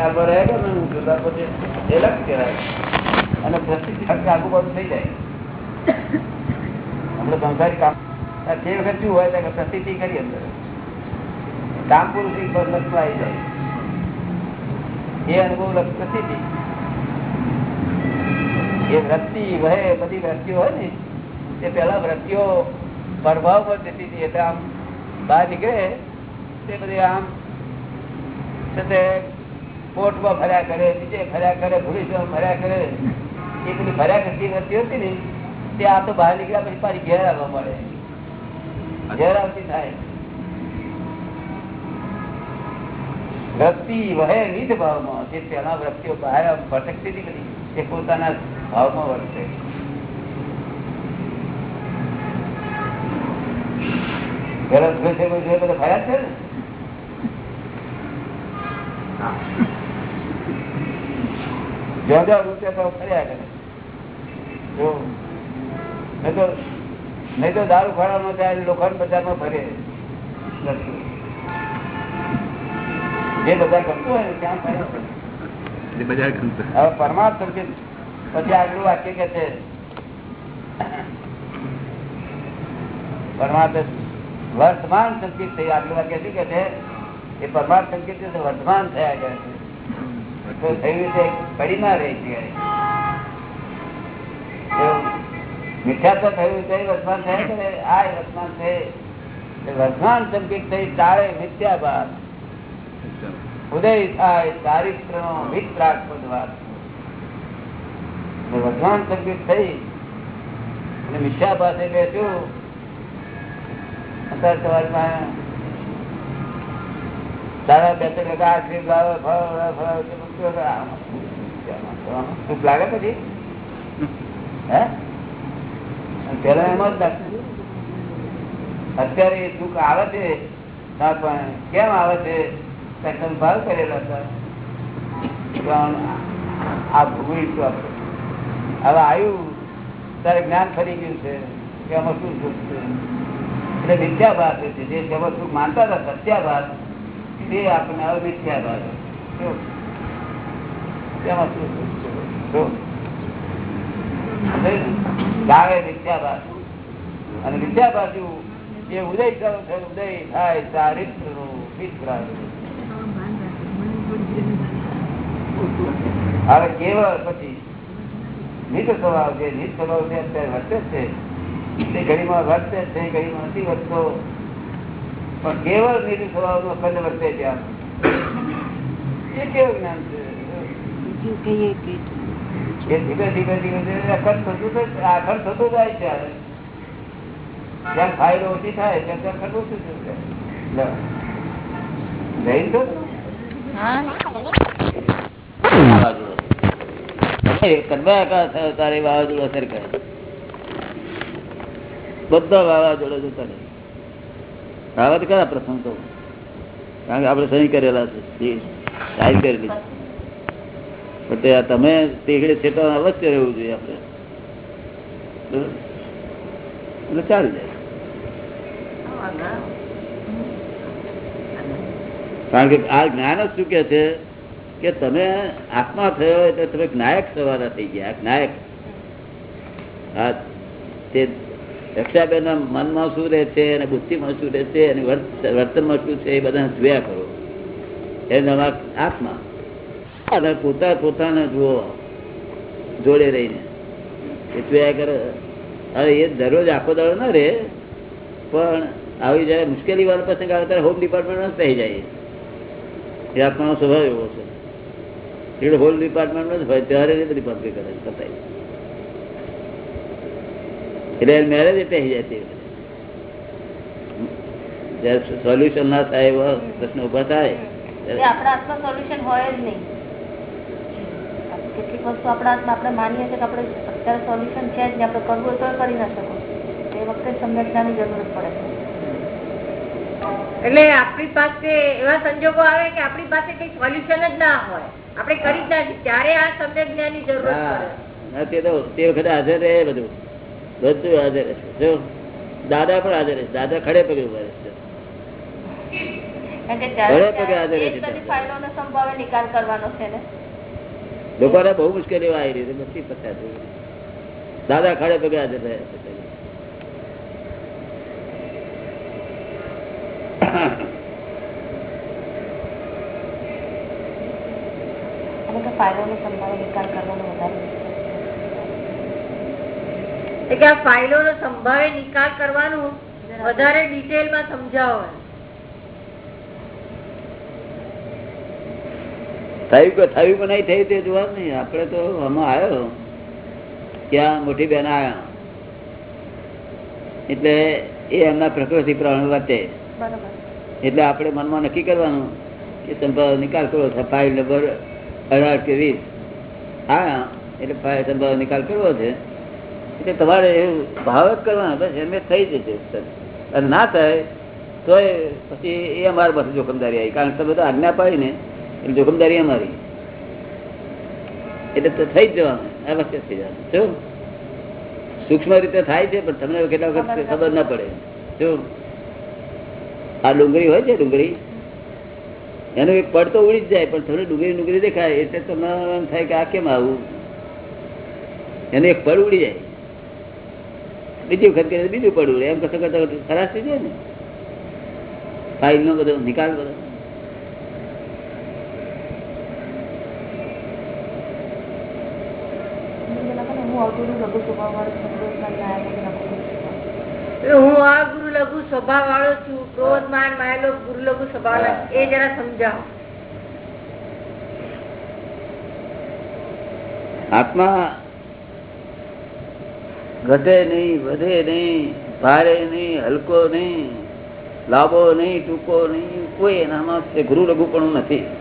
એ અનુભવ લક્ષ એ વૃત્તિ વહે, બધી વૃત્તિઓ હોય ને તે પેલા વૃત્તિઓ પ્રભાવ પર જતી હતી. એટલે આમ બહાર નીકળે, તે બધી આમ છે તે પોટમાં ફર્યા કરે નીચે ફર્યા કરે, પોલીસમાં ફર્યા કરે એ બધી ફર્યા કરતી વૃત્તિ હતી ને, તે આ તો બહાર નીકળ્યા પછી પાછી ઘેર આવવા મળે. ઘેર આવતી થાય. વૃત્તિ વહે નિજ ભાવમાં, જે પેલા વૃત્તિઓ બહાર ભટકતી હતી બધી, એ પોતાના ભાવમાં વર્તે. ગરજ ઘસે, બધા ફર્યા છે ને? જ્યાં જ્યાં રૂપિયા તો ફર્યા કરે જો નહીં તો નહીં તો દારૂ ખાડામાં જાય લોખંડ બજારમાં ફરે જે બધા ગમતું હોય ને ત્યાં ફરે બજાર ગમતું હવે પરમાર્થ સંકેત પછી આગલું વાક્ય કે છે પરમાર્થ વર્તમાન સંકેત થઈ આગલું વાક્ય શું કે છે એ પરમાર્થ સંકેત છે તો વર્તમાન થયા ગયા છે તો થયું છે સંકેત થઈ તારે મિથ્યા બાદ ઉદય થાય ચારિત્ર નો વિતરાગપદ વાત વર્તમાન સંકેત થઈ. અને મિથ્યા પાસે બેસ્યું અત્યારે સવારમાં સારા બે ત્રણ ટકા સુખ લાગે પછી? પેલા એમ જ અત્યારે સુખ આવે છે કેમ આવે છે? સેકન્ડ ભાવ કરેલા હતા. પણ આ આપણે હવે આવ્યું ત્યારે જ્ઞાન ફરી ગયું છે, કે આમાં શું સુખ છે? એટલે મિથ્યાભાસ છે, જે જેમાં સુખ માનતા હતા સત્યાભાસ તે આપણને હવે મિથ્યાભાસ અને મિથ્યાભાસુ એ ઉદય ઉદય થાય ચારિત્રનું હવે કેવળ પછી નીત સ્વભાવ છે નીત સ્વભાવ છે અત્યારે વર્તે છે તે ઘડીમાં વર્તે છે ઘડીમાં નથી વર્તતો પણ કેવળ નીતિ સ્વભાવ નો ખંડ વર્તે આમ એ કેવું જ્ઞાન છે? એ ધીમે ધીમે ધીમે ધીમે અખંડ થતું અખંડ થતું જાય છે જ્યાં ફાઇલ ઓછી થાય ત્યાં ત્યાં ખંડ ઓછું થતું જાય. લે. જૈન છો ને? એ કડવાકા થયો તારે વાવાઝોડું અસર કરે બધા વાવાઝોડા જતા રહે આવા તો કયા પ્રસંગ તો કારણ કે આપણે સહી કરેલા છે સાઈન કરેલી છે. પણ તમે તેગડે છે તો અવશ્ય રહેવું જોઈએ આપણે. એટલે ચાલી જાય. કારણ કે આ જ્ઞાન જ શું કે છે કે તમે આત્મા થયો એટલે તમે જ્ઞાયક સવારા થઈ ગયા, જ્ઞાયક. હા, તે રક્ષાબેન મનમાં શું રહે છે અને બુદ્ધિમાં શું રહે છે અને વર્તનમાં શું છે એ બધા જોયા કરો. એ નવા આત્મા. અને પોતા, પોતાને જુઓ, જોડે રહીને. એટલે હવે એ દરરોજ આખો દાડો ના રહે, પણ આવી જયારે મુશ્કેલી વાળો પ્રસંગ આવે ત્યારે હોમ ડિપાર્ટમેન્ટ થઈ જાય એ. આપણો સ્વભાવ એવો છે. એટલે હોલ ડિપાર્ટમેન્ટ જ હોય, ત્યારે એ બધી પબ્લિક કરે પતાય એટલે મેરેજ થઈ જાય તે જયારે સોલ્યુશન ના થાય એવા પ્રશ્ન ઊભા થાય આપણા સોલ્યુશન હોય જ નહીં. કેટલીક વસ્તુ આપણા હાથમાં આપણે માનીએ છીએ કે આપણે અત્યારે સોલ્યુશન છે જ નહીં આપણે કરવું હોય તો કરી ના શકો. એ વખતે સમજણાની જરૂર પડે છે. એટલે આપણી પાસે એવા સંજોગો આવે કે આપણી પાસે કઈ સોલ્યુશન જ ના હોય. આપણે કરી જ ના ત્યારે આ સમજણની જરૂર હા. પડે તે વખતે હાજર રહે બધું. બધું હાજર રહેશે જો દાદા પણ હાજર રહેશે દાદા ખડે પગે ઊભા રહેશે ખડે પગે હાજર રહે સંભાવે નિકાલ કરવાનો છે ને. લોકોને બહુ મુશ્કેલીઓ આવી રહી નથી પચાસ દાદા ખાડે પગે રહ્યા છે અને સંભાવે નિકાલ કરવાનો વધારે વિશ્વાસ છે. એટલે કે આ ફાઇલોનો સંભાવે નિકાલ કરવાનું વધારે ડિટેલમાં સમજાવો થયું કે થયું કે નહીં થયું તે જોવા નહીં. આપણે તો હમણાં આવ્યો. ત્યાં મોટી બેન આવ્યા. એટલે એ એમના પ્રકૃતિ પ્રમાણે વર્તે એટલે આપણે મનમાં નક્કી કરવાનું કે સંભાવ નિકાલ કરવો છે ફાઇલ નંબર અઢાર કે વીસ. હા એટલે ફાઇલ સંભાવ નિકાલ કરવો છે. એટલે તમારે એવું ભાવ જ કરવાનો. બસ એમ થઈ જશે અને ના થાય તો પછી એ અમારા પાસે જોખમદારી આવી. કારણ કે તમે તો આજ્ઞા પાડી ને એટલે જોખમદારી અમારી. એટલે તો થઈ જ જવાનું. અવશ્ય થઈ જવાનું. શું સૂક્ષ્મ રીતે થાય છે, પણ તમને કેટલા વખત ખબર ના પડે. શું આ ડુંગળી હોય છે, ડુંગળી? એનો એક પડ તો ઉડી જ જાય, પણ તમને ડુંગળી ડુંગળી દેખાય. એટલે તમને એમ થાય કે આ કેમ આવું? એનો એક પડ ઉડી જાય. બીજી વખત બીજું પડ ઉડે. એમ કરતા કરતા ખરાશ થઈ જાય ને. ફાઇલ નો બધો, નિકાલ બધો બીજું લખો ને, હું અવધૂરું લઘુ સ્વભાવવાળો છું, ક્રોધમાન, માયા વગર લઘુ સ્વભાવ. એટલે હું આ ગુરુ લઘુ સ્વભાવ વાળો છું ક્રોધ માન માયેલો ગુરુ લઘુ સ્વભાવ એ જરા સમજાવો. આત્મા ઘટે નહીં વધે નહીં ભારે નહીં હલકો નહીં લાંબો નહીં ટૂંકો નહીં કોઈ એનામાં ગુરુ ગુરુ પણ નથી.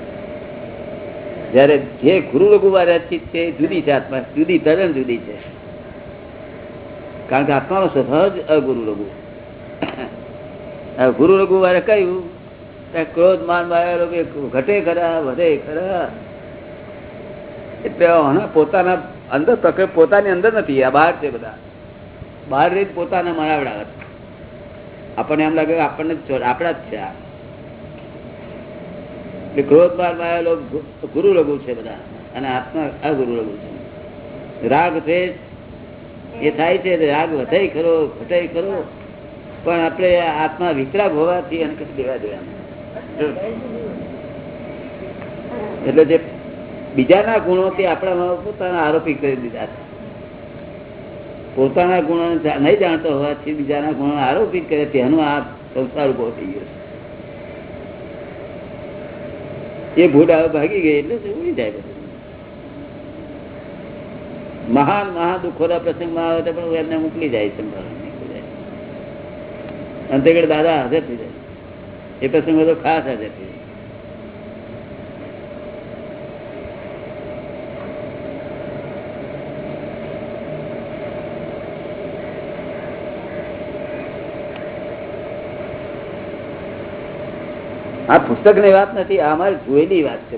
જયારે જે ગુરુ લઘુ રચિત છે, એ જુદી છે આત્મા, જુદી તદ્દન જુદી છે. કારણ કે આત્માનો સ્વભાવ જ અગુરુ લઘુ. ગુરુ લઘુ વાળે કહ્યું ક્રોધ માન લોકો ઘટે ખરા, વધે ખરા. એટલે પોતાના અંદર પ્રકૃતિ, પોતાની અંદર નથી, આ બહાર છે બધા. બહાર રહી પોતાના મનાવડા આપણને એમ લાગે આપણને આપણા જ છે આ. એટલે ક્રોધ બાર માયેલો ગુરુ લઘુ છે બધા, અને આત્મા અગુરુ લઘુ છે. રાગ દ્વેષ એ થાય છે, રાગ વધે ખરો, ઘટે ખરો, પણ આપણે આત્મા વિતરાગ હોવાથી એને કશું દેવા દેવા એટલે જે બીજાના ગુણો તે આપણામાં પોતાના આરોપી કરી દીધા છે. પોતાના ગુણો નહીં જાણતો હોવાથી બીજાના ગુણો આરોપી કરે, તેનું આ સંસાર ઊભો થઈ ગયો છે. એ ભૂડ હવે ભાગી ગઈ એટલે ઉડી જાય બધું મહાન મહા દુઃખોના પ્રસંગમાં આવે તો પણ એમને મોકલી જાય જાય અંતેગળ દાદા હાજર થઈ જાય. એ પ્રસંગ તો ખાસ હાજર થઈ જાય. આ પુસ્તકની વાત નથી આ અમારે જોયેલી વાત છે.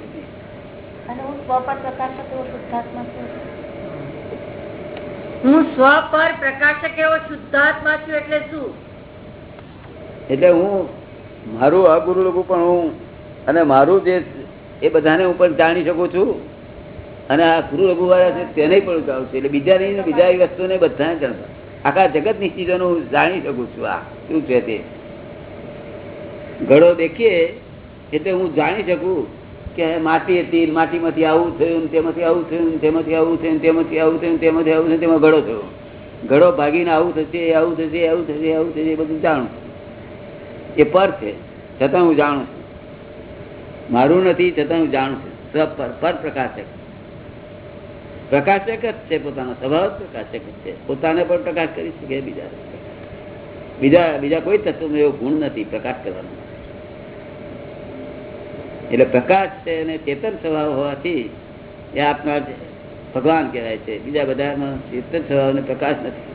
હું સ્વ પર પ્રકાશક એવો શુદ્ધાત્મા છું એટલે શું? એટલે હું મારું અગુરુ લોકો પણ હું અને મારું જે એ બધાને હું પણ જાણી શકું છું. અને આ ગુરુ લઘુ વાળા છે તેને પણ જાણું છું. એટલે બીજા નહીં બીજા એ વસ્તુને બધાને જાણતા આખા જગતની ચીજોનું હું જાણી શકું છું આ. શું છે તે? ઘડો દેખીએ, એટલે હું જાણી શકું કે માટી હતી માટીમાંથી આવું થયું તેમાંથી આવું થયું તેમાંથી આવું થયું તેમાંથી આવું થયું તેમાંથી આવું થયું તેમાં ઘડો થયો. ઘડો ભાગીને આવું થશે આવું થશે આવું થશે આવું થશે, એ બધું જાણું એ પર છે, છતાં હું જાણું છું. મારું નથી, છતાં હું જાણું છું. પર પર પ્રકાશક. પ્રકાશક જ છે પોતાનો સ્વભાવ, પ્રકાશક જ છે. પોતાને પણ પ્રકાશ કરી શકે બીજા. બીજા બીજા કોઈ તત્વમાં એવો ગુણ નથી પ્રકાશ કરવાનો. એટલે પ્રકાશ છે અને ચેતન સ્વભાવ હોવાથી એ આપના ભગવાન કહેવાય છે. બીજા બધામાં ચેતન સ્વભાવ પ્રકાશ નથી.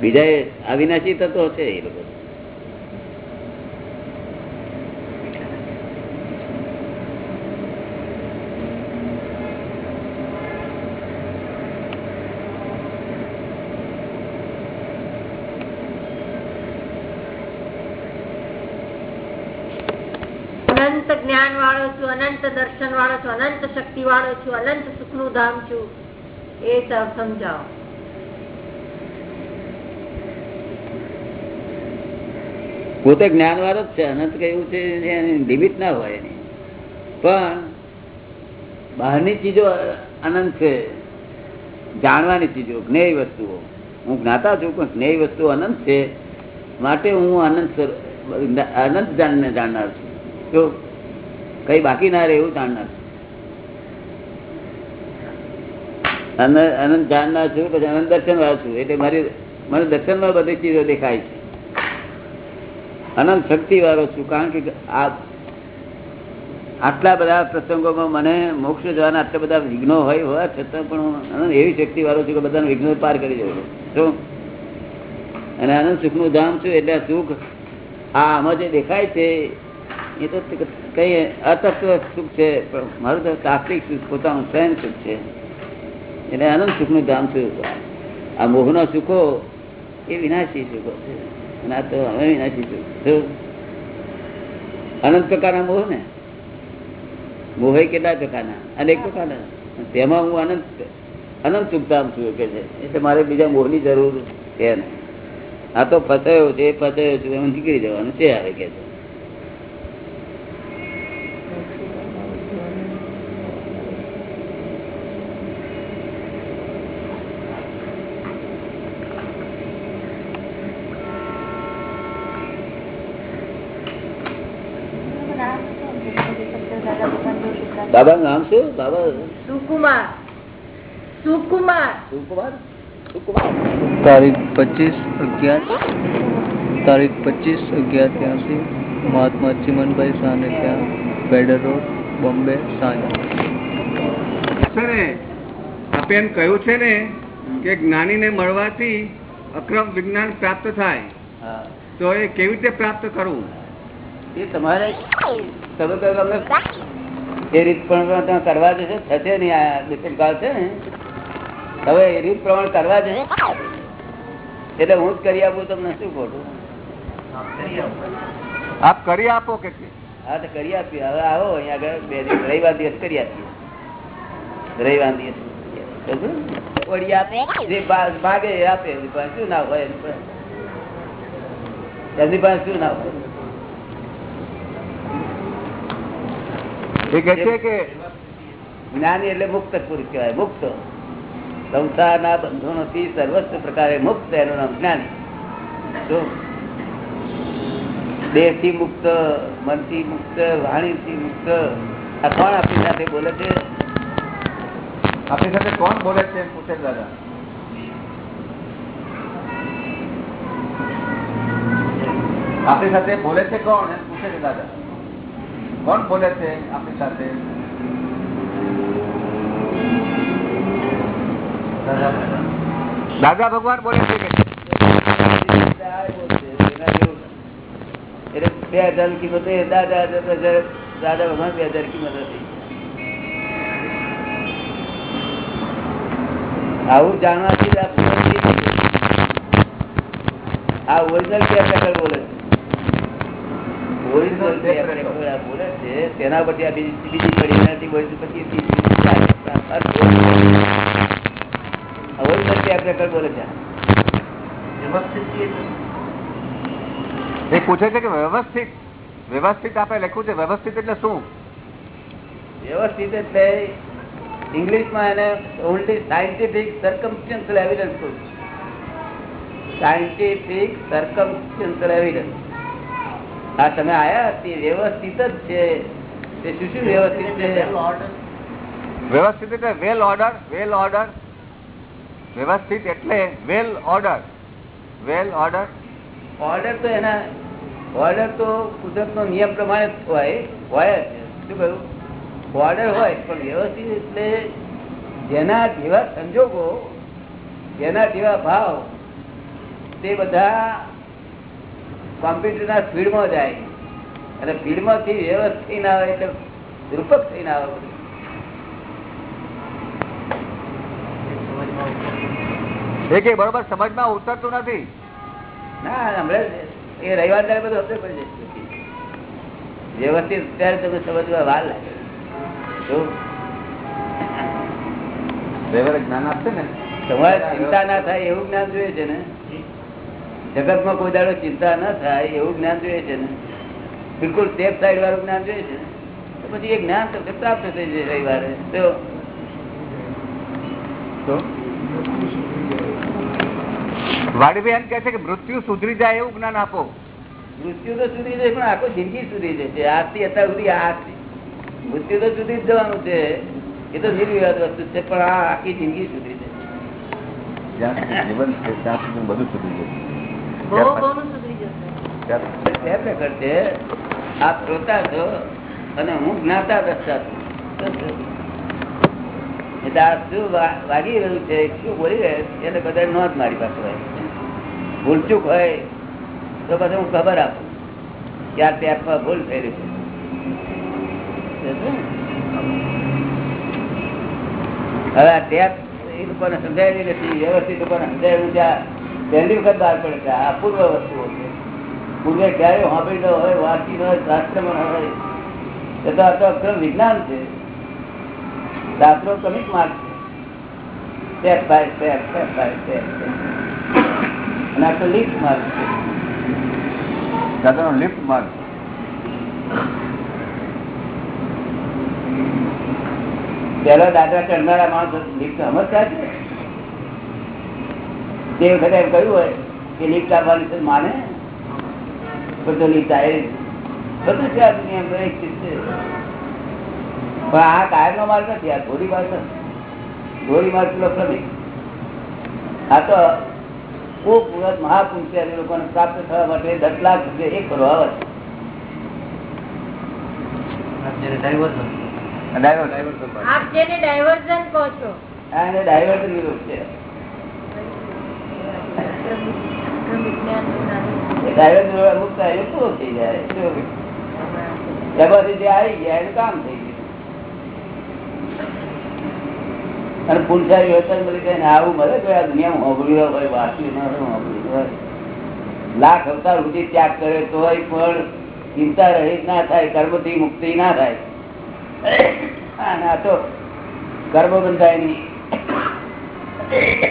બીજા એ અવિનાશી તત્વો છે એ લોકો જ્ઞાન વાળો છું અનંત દર્શન વાળો છું, અનંત શક્તિ વાળો છું, અનંત સુખનું ધામ છું. એ સમજાવો. પોતે જ્ઞાન વાળો જ છે, અનંત કહ્યું છે એની લિમિટ ના હોય એની. પણ બહારની ચીજો અનંત છે, જાણવાની ચીજો, જ્ઞેય વસ્તુઓ. હું જ્ઞાતા છું, પણ જ્ઞેય વસ્તુ અનંત છે. માટે હું અનંત અનંત જાણનાર છું. જો કઈ બાકી ના રહે એવું જાણનાર અનંત જાણનાર છું, પછી અનંત દર્શન છું એટલે મારી મને દર્શનમાં બધી ચીજો દેખાય છે. અનંત શક્તિ વાળો છું, કારણ કે આટલા બધા પ્રસંગોમાં મને મોક્ષ જવાના આટલા બધા વિઘ્નો હોય હોવા છતાં પણ અનંત એવી શક્તિ વાળો છું કે બધાને વિઘ્નો પાર કરી જવું શું? અને અનંત સુખનું ધામ છું, એટલે સુખ આ આમાં જે દેખાય છે, એ તો કઈ અતત્વ સુખ છે? પણ મારું તો તાત્વિક સુખ, પોતાનું સ્વયં સુખ છે. એટલે આનંદ સુખનું ધામ છું. આ મોહનો સુખો એ વિનાશી સુખો છે. અને આ તો હવે વિનાશી સુખ શું? અનંત પ્રકારના મોહ ને? મોહ કેટલા પ્રકારના? અનેક પ્રકારના. તેમાં હું અનંત અનંત સુખધામ છું કે છે. એટલે મારે બીજા મોહની જરૂર છે નહીં. આ તો ફસાયો છે, ફસાયો છું, એમ નીકળી જવાનું છે, આવે કે છે. બાબાનું નામ શું બાબા સુકુમાર. સુકુમાર. સુકુમાર? તારીખ પચીસ અગિયાર તારીખ પચીસ અગિયાર ત્યાંસી મહાત્મા ચિમનભાઈ સાને ત્યાં બેડર રોડ બોમ્બે સાંજા. છે ને આપે એમ કહ્યું છે ને કે જ્ઞાનીને મળવાથી અક્રમ વિજ્ઞાન પ્રાપ્ત થાય. તો એ કેવી રીતે પ્રાપ્ત કરવું? એ તમારે તમે કહો કે અમને એ રીત પ્રમાણે તમે કરવા જશે થશે નહીં આ દુષ્મ કાળ છે ને? હવે એ રીત પ્રમાણે કરવા જશે. એટલે હું જ કરી આપું તમને શું ખોટું? આપ કરી આપો કે હા તો કરી આપીએ. હવે આવો અહીંયા આગળ બે દિવસ રવિવાર દિવસ કરી આપીએ. રવિવાર દિવસ? વળી આપે. જે ભાગે આપે શું ના હોય એમની પાસે શું ના હોય? એ કહે છે કે જ્ઞાની એટલે મુક્ત પુરુષ કહેવાય મુક્ત. સંસારના બંધનોથી સર્વસ્વ પ્રકારે મુક્ત એનું નામ જ્ઞાની. દેહથી મુક્ત મનથી મુક્ત વાણીથી મુક્ત આ કોણ આપણી સાથે બોલે છે? આપણી સાથે કોણ બોલે છે? પૂછે દાદા. આપણી સાથે બોલે છે કોણ? પૂછે છે દાદા. કોણ બોલે છે આપણી સાથે દાદા ભગવાન બોલે છે કે એટલે બે હજાર કિંમત એ દાદા દાદા દાદા ભગવાન બે હજાર કિંમત હતી આવું જાણવાથી જ આ પૂર્ણ થઈ ગયું. આ ઓરિજિનલ કેરટેકર બોલે છે ઓરિજિનલ કેરટેકર આ બોલે છે તેના પછી આ બીજી બીજી પડી નથી બોલી પછી ત્રીજી, ચોથી, પાંચમી, આ ઓરિજિનલ કેરટેકર બોલે છે એ પૂછે છે કે વ્યવસ્થિત વ્યવસ્થિત આપણે લખ્યું છે વ્યવસ્થિત એટલે શું વ્યવસ્થિત એટલે ઇંગ્લિશમાં એને ઓનલી સાયન્ટિફિક સર્કમસ્ટન્શિયલ એવિડન્સ કહું સાયન્ટિફિક સર્કમસ્ટન્શિયલ એવિડન્સ આ તમે આયા? તે વ્યવસ્થિત જ છે. તે શું શું વ્યવસ્થિત છે? વ્યવસ્થિત એટલે વેલ ઓર્ડર વેલ ઓર્ડર વ્યવસ્થિત એટલે well order well order order તો એના ઓર્ડર તો કુદરત નો નિયમ પ્રમાણે જ હોય હોય જ. શું કહ્યું? ઓર્ડર હોય પણ વ્યવસ્થિત એટલે જેના જેવા સંજોગો જેના જેવા ભાવ તે બધા કોમ્પ્યુટરના સ્પીડમાં જાય. અને સ્પીડમાંથી વ્યવસ્થિત આવે એટલે રૂપક થઈને આવે બધું. બરોબર સમજમાં ઉતરતું નથી. ના હમણાં એ રવિવાર દાડે બધું હશે પડી જશે વ્યવસ્થિત ત્યારે તમે સમજવા વાર લાગે. તો જ્ઞાન આપશે ને. તમારે ચિંતા ના થાય એવું જ્ઞાન જોઈએ છે ને. જગતમાં કોઈ દાડો ચિંતા ના થાય એવું જ્ઞાન જોઈએ છે ને. બિલકુલ સેફ સાઈડ વાળું જ્ઞાન જોઈએ છે તો પછી એ જ્ઞાન તમને પ્રાપ્ત થઈ જાય રવિવારે? તો વાડીભાઈ એમ કે છે કે મૃત્યુ સુધરી જાય એવું જ્ઞાન આપો. મૃત્યુ તો સુધી જાય પણ આખો જિંદગી સુધી જશે આજથી અત્યાર સુધી આ મૃત્યુ તો સુધી જ જવાનું છે. એ તો નિર્વિવાદ વસ્તુ છે પણ આ આખી જિંદગી સુધી જશે જીવન બધું સુધરી સુધરી જાય બે પ્રકાર છે. આપ શ્રોતા છો અને હું જ્ઞાતા દ્રષ્ટા છું. એટલે આ શું વાગી રહ્યું છે? શું બોલી રહ્યું છે? એને બધા નોંધ મારી પાસે હોય ભૂલચૂક હોય તો પછી હું ખબર આપું કે આ ટેપમાં ભૂલ થઈ રહી છે હવે આ ટેપ એ લોકોને સમજાયેલી નથી. વ્યવસ્થિત લોકોને સમજાયેલું ત્યાં પહેલી વખત બહાર પડે છે. આ પૂર્વ વસ્તુઓ છે. પૂર્વે ક્યારે સાંભળી ન હોય વાંચી ન હોય શાસ્ત્રમાં ન હોય. એ તો આ તો અક્રમ વિજ્ઞાન છે. શાસ્ત્રો કમિક માર્ગ છે. Step by step step by step અને આ તો લિફ્ટ માર્ગ છે. દાદાનો લિફ્ટ માર્ગ. પેલો દાદા ચડનારા માણસો લિફ્ટ સમજતા છે? તે વખતે એમ કહ્યું હોય કે લીક આપવાની છે માને? બધું લીક આવે બધું છે આ દુનિયા એક ચીજ છે. પણ આ કાયમ નો માર્ગ નથી આ ધોરી માર્ગ નથી. ધોરી માર્ગ પેલો શ્રમિક આ તો ખૂબ મહાપુંસ્યારી લોકોને પ્રાપ્ત થવા માટે દસ લાખ રૂપિયા એક કરો આવે આપ જેને ડાયવર્ઝન કહો છો. એને ડાયવર્ઝન વિરોધ છે. ડાયવર્ઝન ના લાખ અવતાર સુધી ત્યાગ કરે તોય પણ ચિંતા રહિત ના થાય કર્મથી મુક્તિ ના થાય આ તો કર્મ બંધાય નહીં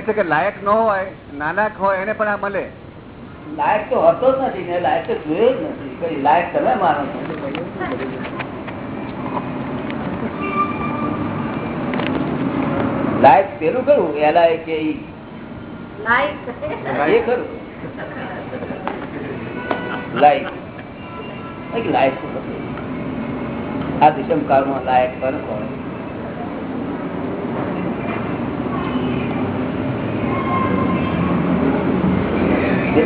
છે કે લાયક ન હોય નાનાક હોય એને પણ આ મળે. લાયક તો હતો જ નથી ને લાયક તો જોયો જ નથી. કઈ લાયક તમે માનો લાયક પેલું કરું એલા એ કે લાયક. ખરું? લાયક. લાયક. આ દિશમ કાળમાં લાયક પણ કોણ?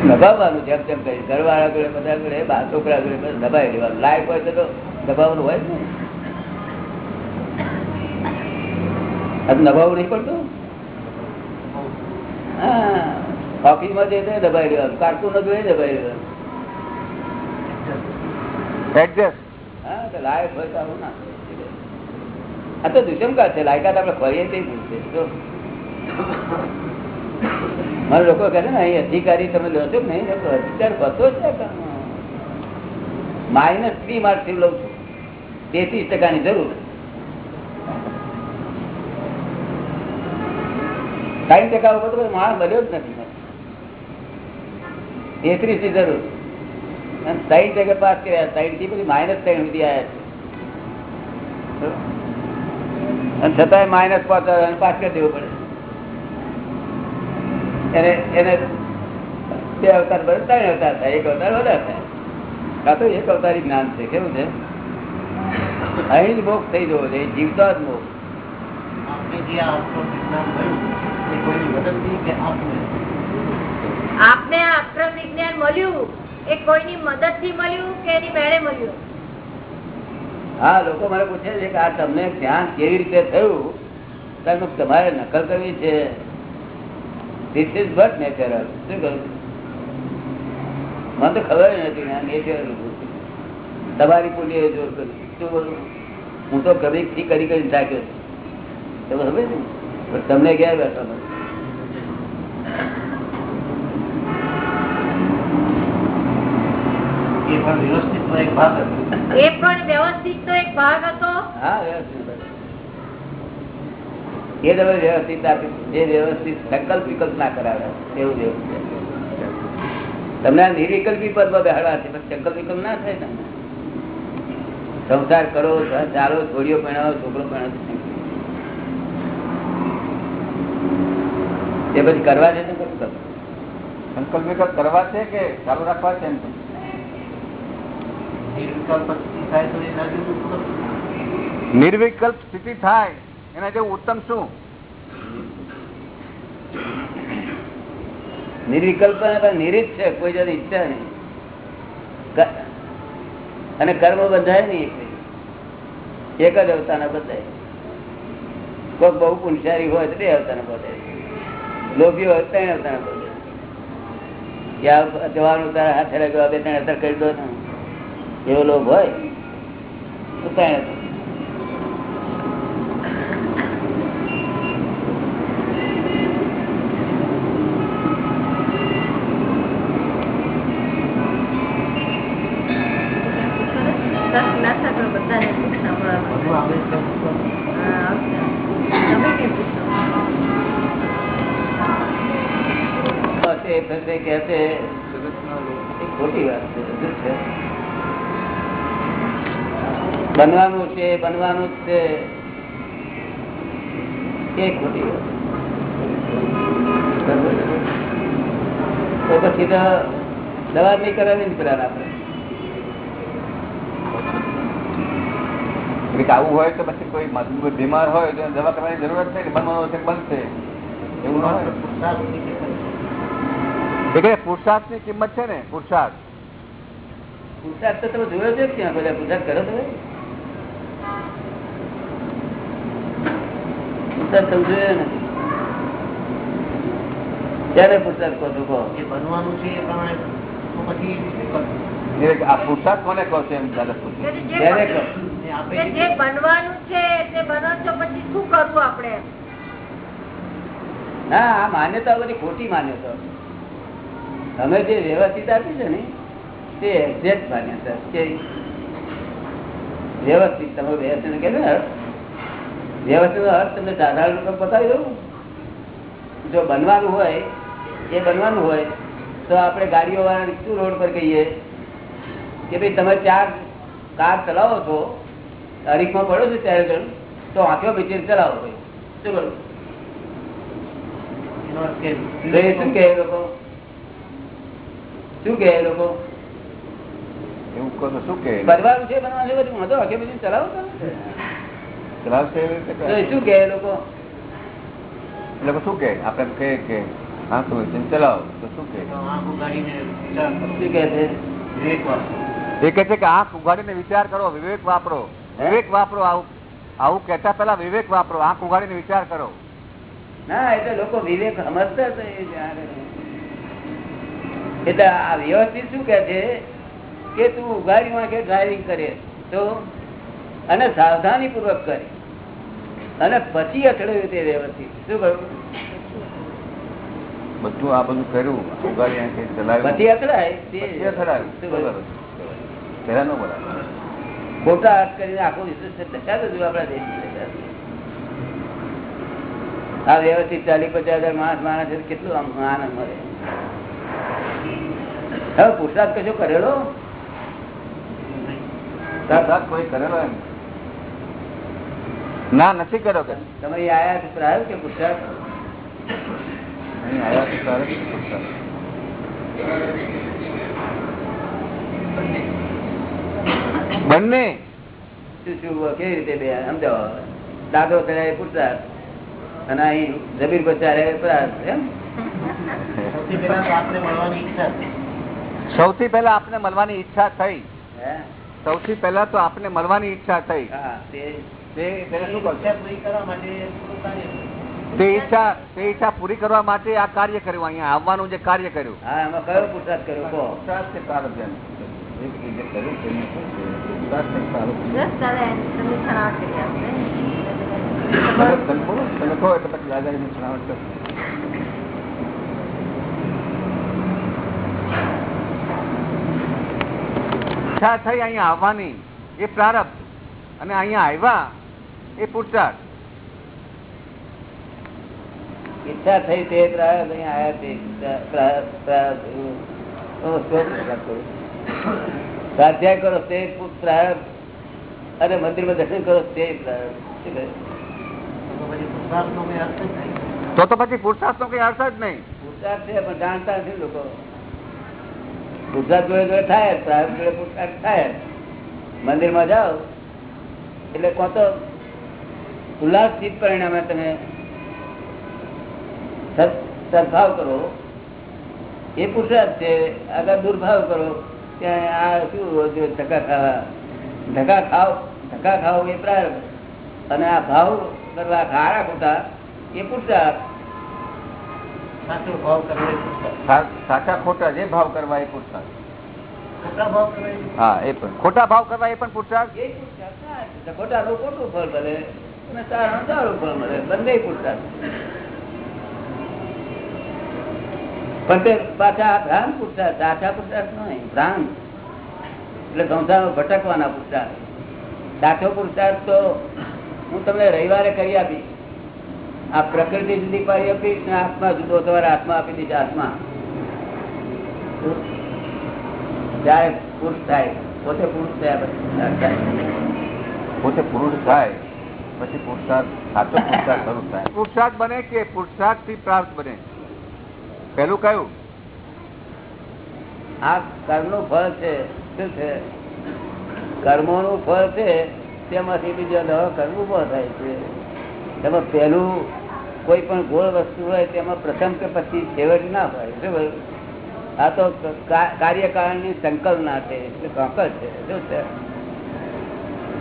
દબાવવાનું જેમ તેમ કરી ઘરવાળા જોડે, બધા જોડે, બા છોકરા જોડે દબાવી દેવાનું. લાયક હોય તો દબાવવાનું હોય ને. દબાવવું નહીં પડતું? હા. ઓફિસમાં જઈને દબાઈ દેવાનું. કાર્ટૂન જોઈએ દબાઈ દેવાનું. એડજસ્ટ હા, તો લાયક હોય તો છે, લાયકાત આપણે ફરીએ તે જો લોકો કહે છે ને, અહીં અધિકારી તમે લો છો નહીં? અધિકાર બસો છે માઇનસ થ્રી માર્કથી લઉં છું. તેત્રીસ ટકાની જરૂર. સાઈઠ ટકા ઉપર તો માણસ મળ્યો જ નથી. તેત્રીસની જરૂર. અને સાઈઠ ટકા પાસ કર્યા સાઈડથી પછી માઇનસ સાઈડ સુધી આવ્યા છે. અને છતાંય માઇનસ પાસ પાસ કરી દેવું પડે. એને એને બે અવતાર બને ત્રણ અવતાર થાય. એક અવતાર વધારે થાય. કાં તો એક અવતારી જ્ઞાન છે કેવું છે? અહીં જ મોક્ષ થઈ જવો છે જીવતા જ મોક્ષ. આપને? આ અક્રમ વિજ્ઞાન મળ્યું. એ કોઈની મદદથી મળ્યું કે એની મેળે મળ્યું? હા, લોકો મને પૂછે છે કે આ તમને ધ્યાન કેવી રીતે થયું? ત્યારે તમારે નકલ કરવી છે. ધીસ ઇઝ બટ નેચરલ શું કહ્યું મને તો ખબર નથી નેચરલ તમારી પુલીએ જોર કર્યું શું બોલું? હું તો કભી થી કરી કરી થાક્યો છું. તમે સમજ ને તમને ક્યાં બેઠો નથી એ પણ વ્યવસ્થિત નો એક ભાગ હતો? હા વ્યવસ્થિત એ તમે વ્યવસ્થિત આપી જે વ્યવસ્થિત સંકલ્પ વિકલ્પ ના કરાવે એવું વ્યવસ્થિત તમને આ નિર્વિકલ્પી પદમાં બેહાડવા છે પણ સંકલ્પ વિકલ્પ ના થાય ને. સંસાર કરો ચાલો છોડીઓ પહેણાવો છોકરો પહેણાવો. તે પછી કરવા છે સંકલ્પ વિકલ્પ? કરવા છે કે ચાલુ રાખવા છે એમ તો? નિર્વિકલ્પ સ્થિતિ થાય એના જેવું ઉત્તમ. શું? નિર્વિકલ્પ અને નિરીત છે કોઈ જયારે ઈચ્છા નહીં. અને કર્મ બંધાય નહીં એક જ અવતારના બધાય. કોઈક બહુ પુનસારી હોય તો બે અવતારના બધાય. લોભી હોય ત્રણ અવતારના બધાય. ત્યાં જવાનું તારા હાથે લાગ્યો બે ત્રણ અવતાર કરી દો ને એવો લોભ હોય? તો ત્રણ ખોટી વાત થાય બનવાનું છે બનવાનું છે. એ ખોટી તો પછી તો દવા નહીં કરવાની ને પેલા આપણે આવું હોય તો પછી કોઈ બીમાર હોય તો દવા કરવાની જરૂરત છે કે બનવાનું છે બનશે એવું ના હોય? પુરુષાર્થની કિંમત છે ને પુરુષાર્થ પુરસાદ તો તમે જોયો છે ક્યાં? બધા પુરસાદ કરો તમે તમે જોયો નથી. ક્યારે પુસ્તક કહો છો બનવાનું છે એ પ્રમાણે આ પુરુષાર્થ કોને કહો છો એમ દાદા જે ક્યારે કહો? એ આપે કે જે બનવાનું છે તે બનો છો પછી શું કરવું આપણે? ના આ માન્યતા બધી ખોટી માન્યતા તમે જે વ્યવસ્થિત આપી છે ને તે એક્ઝેક્ટ માન્યતા કે વ્યવસ્થિત તમે બેસીને કે વ્યવસ્થિત અર્થ તમને સાધારણ લોકો બતાવી દઉં. જો બનવાનું હોય એ બનવાનું હોય તો આપણે ગાડીઓ વાળાને શું રોડ પર કહીએ કે ભાઈ તમે ચાર કાર ચલાવો છો તારીખમાં પડો છો ત્યારે જણ તો આંખો બેચીને ચલાવો ભાઈ. શું કરું? એનો કે એ શું કહે લોકો? શું કહે એ લોકો? એવું કહો શું કે બનવાનું છે બનવાનું છે બધું. વાંધો આખે બધું ચલાવો તો ને. ચલાવશે કે? શું લોકો? લોકો શું કે? આપણે કહે કે હા તો ચલાવો. તો શું કે? તો વિચાર કરો. શું છે? એ કે છે કે આંખ ઉગાડીને વિચાર કરો વિવેક વાપરો. વિવેક વાપરો આવું. આવું કેતા પેલા વિવેક વાપરો. આંખ ઉગાડીને વિચાર કરો. ના એટલે લોકો વિવેક સમજતા જ એટલે આ વ્યવસ્થિત શું કે છે? કે તું ઉઘાડી કે ડ્રાઇવિંગ કરે તો? અને સાવધાની પૂર્વક કરે. અને પછી અથડાયું તે વ્યવસ્થિત. શું કહ્યું? બધું આ બધું કર્યું. પછી નો ખોટા અર્થ કરીને આખો વિશ્વ આપણા દેશની આ વ્યવસ્થિત ચાલી પચાસ હજાર માણસ માણસ કેટલું આમ આનંદ મળે. હવે પુરસાદ કશો કરેલો? કોઈ કરેલો એમ. ના નથી કર્યો કે. તમે આયા તો આવ્યો કે તો પુરુષાર્થ. બંને. શું શું કેવી રીતે બે? સમજાવો. દાદો ચડાય પુરસાદ. અને અહીં જમીન એમ? સૌથી પહેલા મળવાની ઈચ્છા છે. સૌથી પહેલા આપને મળવાની ઈચ્છા થઈ. હે? સૌથી પહેલા તો આપને મળવાની ઈચ્છા થઈ. હા તે? ઈચ્છા પૂરી કરવા માટે થોડું કાર્ય કર્યું. તે ઈચ્છા પૂરી કરવા માટે આ કાર્ય કર્યું અહીંયા આવવાનું જે કાર્ય કર્યું હા એમાં કયો પુરસાદ કે. ઈચ્છા થઈ અહીંયા આવવાની એ પ્રારબ્ધ અને અહીંયા આવ્યા એ પુરુષાર્થ ઈચ્છા થઈ તે પ્રારબ્ધ અહીં આયા તે? સ્વાધ્યાય કરો તે પ્રારબ્ધ અને મંદિરમાં દર્શન કરો તે? તો. તો પછી પુરસાદ નો કઈ અર્થ જ નહીં પુરસાદ છે પણ જાણતા નથી લોકો પુરસાદ જોડે જોડે થાય પ્રારબ્ધ જોડે પુરસાદ થાય મંદિર મંદિરમાં જાઓ એટલે કોણ તો ઉલ્લાસથી જ પરિણામે તમે સદભાવ કરો. એ પુરુષાર્થ છે. આગળ દુર્ભાવ કરો. ત્યાં આ શું રોજ ધક્કા ખાવા. ધક્કા ખાવ ધક્કા ખાવ એ પ્રાર્થ અને આ ભાવ કરવા ખારા ખોટા એ પુરુષાર્થ. સાચો ખોટા જે ભાવ કરવા એ પુરુષાર્થ. ખોટા ભાવ કરવો એ હા એ પણ. ખોટા ભાવ કરવા એ પણ પુરુષાર્થ? ખોટા નું ખોટું ફળ મળે ભટકવાના પુરુષાર્થ સાચો પુરુષાર્થ તો હું તમને રવિવારે કરી આપીશ. આ પ્રકૃતિ જુદી પાડી આપીશ ને આત્મા જુદો, તમારે આત્મા આપી દીધી આત્મા. જયારે પુરુષ થાય, પોતે પુરુષ થયા પછી. પોતે પુરુષ થાય. પછી પુરુષાર્થ સાચો પુરુષાર્થ શરૂ થાય. પુરુષાર્થ બને કે પુરુષાર્થથી પ્રાપ્ત બને? પેલું કયું? આ કર્મનું ફળ છે શું છે? કર્મોનું ફળ છે તેમાંથી બીજો નવો કર્મ ઊભો થાય છે. તેમાં પહેલું કોઈ પણ ગોળ વસ્તુ હોય તેમાં પ્રથમ કે પછી છેવટ ના હોય શું? આ તો કા- કાર્યકારણની સંકલ્પના છે એટલે કંકલ છે શું છે?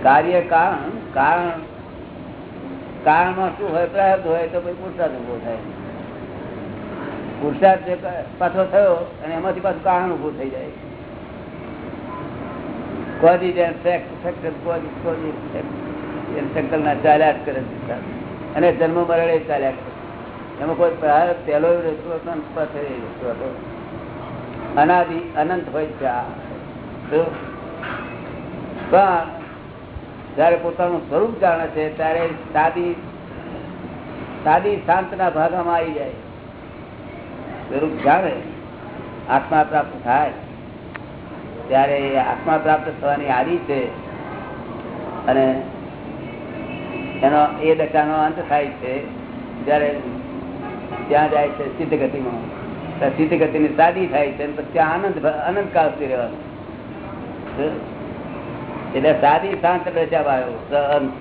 કાર્યકારણ કારણ કારણમાં શું હોય પ્રારબ્ધ હોય, તો પછી પુરસાદ ઊભો થાય. પુરસાદ પાછો થયો અને એમાંથી પાછું કારણ ઉભું થઈ જાય. અને જન્મ મરણ ચાલ્યા કરે એમાં કોઈ પ્રારબ્ધ પહેલો રસ્તો હતો રસ્તો હતો. અનાદિ, અનંત હોય આ. પણ જયારે પોતાનું સ્વરૂપ જાણે છે, ત્યારે સાદી સાદી શાંતના ભાગમાં આવી જાય. સ્વરૂપ જાણે, આત્મા પ્રાપ્ત થાય. ત્યારે આત્મા પ્રાપ્ત થવાની આદિ છે. અને એનો એ દશાનો અંત થાય છે, જ્યારે ત્યાં જાય છે સિદ્ધ ગતિમાં ત્યાં સિદ્ધ ગતિની સાદી થાય છે ત્યાં આનંદ આનંદ કાળ રહેવાનું. એટલે સાદી શાંત દશા આવ્યો અંત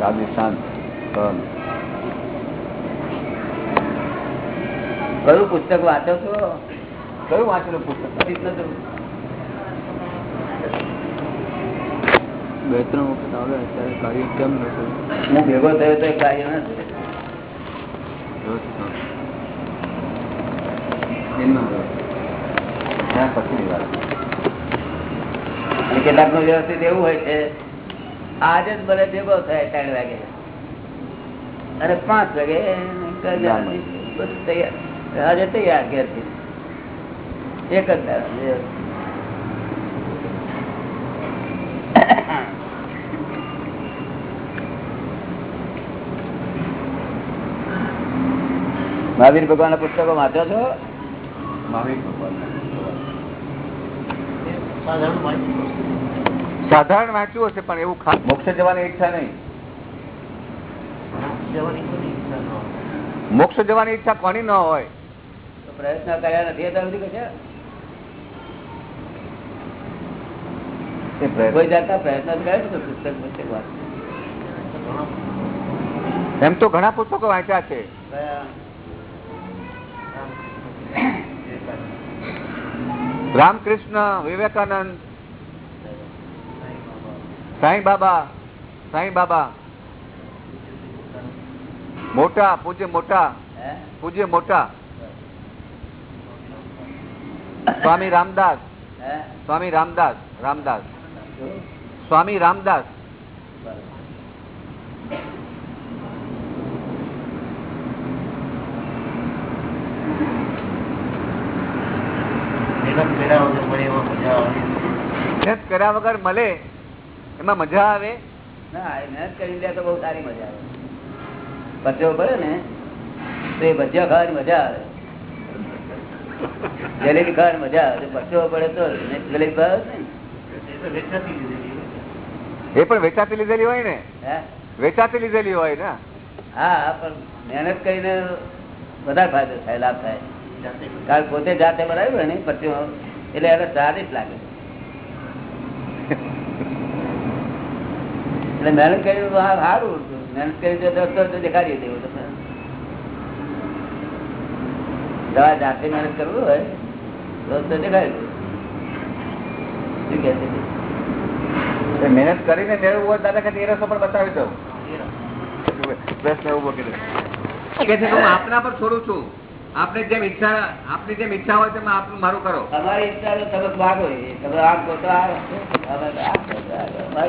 સાદી શાંત સહન. કયું પુસ્તક વાંચો છો? કયું વાંચેલું પુસ્તક? નથી નતું. બે ત્રણ વખત આવે ત્યારે કાર્ય કેમ ન થયું હું ભેગો થયો તો એ કાર્ય નથી. ત્યાં પછીની વાત. અને કેટલાકનું વ્યવસ્થિત એવું હોય છે આજે જ ભલે ભેગો થાય ત્રણ વાગે. અને પાંચ વાગે આજે તૈયાર ઘેરથી. એક જ મહાવીર ભગવાન ના પુસ્તકો વાંચો છો? મહાવીર ભગવાનના. સાધારણ વાંચ્યું હશે. પણ એવું ખાસ મોક્ષ જવાની ઈચ્છા નહીં. મોક્ષ જવાની ઈચ્છા કોની ન હોય? પ્રયત્ન કર્યા નથી અત્યાર સુધી કશા? પ્રયત્ન કોઈ જાતના પ્રયત્ન જ કરે છે પુસ્તક પુસ્તક વાંચ એમ તો ઘણા પુસ્તકો વાંચ્યા છે. રામકૃષ્ણ વિવેકાનંદ સાંઈ બાબા સાંઈ બાબા. મોટા પૂજ્ય મોટા પૂજ્ય મોટા. સ્વામી રામદાસ. સ્વામી રામદાસ રામદાસ. સ્વામી રામદાસ મહેનત કર્યા કર્યા વગર મળે એમાં મજા આવે? ના મહેનત કરી લે તો બહુ સારી મજા આવે. બચ્ચો પડે ને તો એ ભજીયા ખાવાની મજા આવે. જલેબી ખાવાની મજા આવે. બચ્ચો પડે તો જલેબી ભાવે ને એ પણ વેચાતી લીધેલી હોય ને? હે? વેચાતી લીધેલી હોય ને? હા પણ મહેનત કરીને વધારે ફાયદો થાય લાભ થાય. કારણ પોતે જાતે બનાવ્યું ને પછી એટલે એને સ્વાદિષ્ટ લાગે. એટલે મહેનત કરી સારું મહેનત કરી તો દેખાડી દેવું તમે દવા જાતે મહેનત કરવું હોય તો તો દેખાડી દેવું શું કે મહેનત કરીને મેળવવું હોય દાદા કે એ પણ બતાવી દઉં. પ્રશ્ન ઊભો કર્યો કે છે હું આપના પર છોડું છું. આપને જેમ ઈચ્છા આપની જેમ ઈચ્છા હોય તેમ આપનું મારું કરો. અમારી ઈચ્છા તો તમે ભાગ હોય. તમે આ કહો આ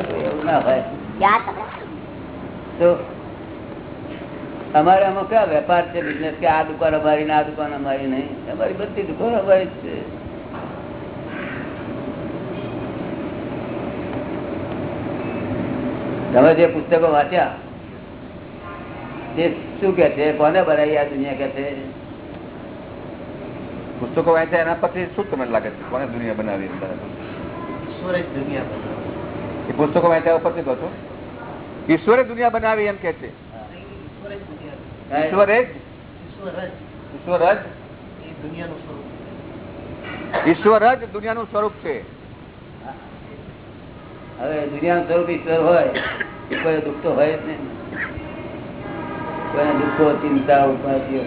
કોઈ એવું ના હોય. તો અમારે આમાં કયા વેપાર છે બિઝનેસ કે આ દુકાન અમારી ને આ દુકાન અમારી નહીં? અમારી બધી દુકાન અમારી જ છે. તમે જે પુસ્તકો વાંચ્યા તે શું કે છે? કોને બનાવી આ દુનિયા કે છે? પુસ્તકો વાંચ્યા એના પછી શું તમને લાગે છે? કોને દુનિયા બનાવી અંદર? ઈશ્વરે જ દુનિયા બનાવી. એ પુસ્તકો વાંચ્યા ઉપરથી કહો છો ઈશ્વરે દુનિયા બનાવી એમ કે છે. ઈશ્વરે જ? દુનિયાનું સ્વરૂપ છે. હવે દુનિયાનું સ્વરૂપ ઈશ્વર હોય, કોઈ દુઃખ તો હોય જ નહીં. કોઈને દુઃખો ચિંતા ઉપાધિઓ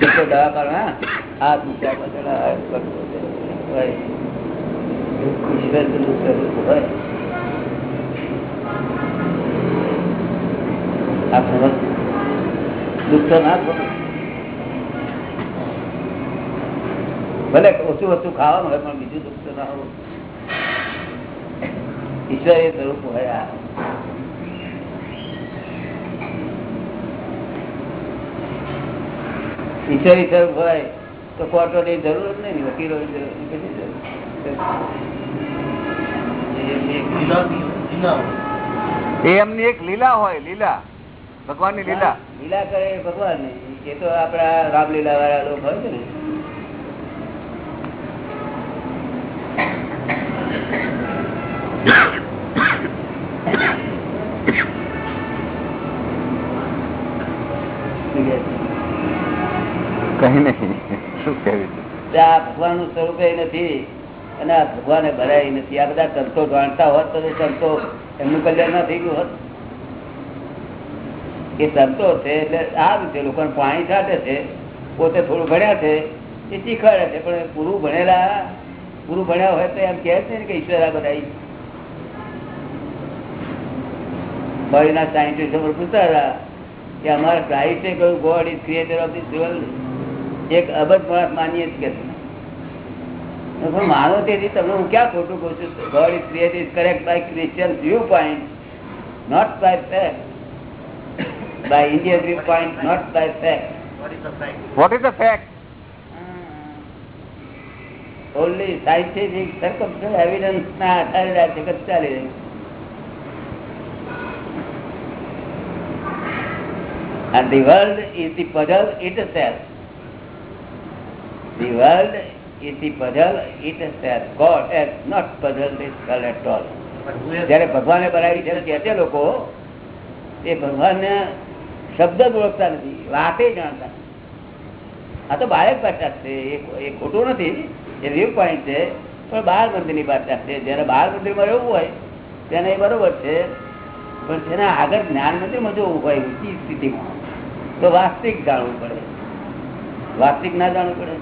દુઃખો દવાખાના હા હાથ મૂક્યા પછી હોય. ઈશ્વરનું સ્વરૂપ હોય આ સરસ દુઃખ તો ના થતું ભલે ઓછું ઓછું ખાવા હોય પણ બીજું દુઃખ તો ના હોય. ઈશ્વર એ સ્વરૂપ હોય આ. ઈશ્વર ઈશ્વર હોય તો કોર્ટો ની જરૂર જ નહીં. વકીલો એમની એક લીલા હોય. એ એમની એક લીલા. હોયની લીલા. લીલા કરે ભગવાન એ તો આપડા રામલીલા વાળા લોકો હોય છે ને. કઈ નહીં. શું કહેવું આ ભગવાનનું સ્વરૂપ એ નથી અને આ ભગવાને ભરાય નથી. આ બધા સંતો જાણતા હોત તો તે સંતો એમનું કલ્યાણ ના થઈ ગયું હોત. એ સંતો છે એટલે સારું છે લોકોને પાણી છાંટે છે, પોતે થોડું ભણ્યા છે, એ શીખવાડે છે. પણ પૂરું ભણેલા પૂરું ભણ્યા હોય તો એમ કહે છે ને કે ઈશ્વર આ બધા બળીના સાયન્ટિસ્ટ પર પૂછતા હતા કે અમારા સાહિત્ય કહ્યું God is creator of this world એક અબધ માણસ માનીએ જ કે પણ માનો તેથી તમને હું ક્યાં ખોટું કહું છું? God is create is correct by Christian view point not by fact Indian view point not by fact What is the fact? What is the fact? Only scientific circumstance evidence ના આધારે આ જગત ચાલી રહ્યું And the world is the puzzle itself. The world is the puzzle itself. God has not puzzled this world at all. But who has- જયારે ભગવાને બનાવી છે કે છે લોકો એ ભગવાનને શબ્દ જ ઓળખતા નથી, વાતે જાણતા આ તો બાળક પાછા છે, એ ખોટું નથી, એ વ્યૂ પોઈન્ટ છે, પણ બાળ મંદિરની પાછા છે. જયારે બાળ મંદિરમાં રહેવું હોય તેને એ બરોબર છે, પણ તેના આગળ જ્ઞાન મંદિરમાં જોવું હોય ઊંચી સ્થિતિમાં. તો વાસ્તવિક જાણવું પડે. વાસ્તવિક ના જાણવું પડે.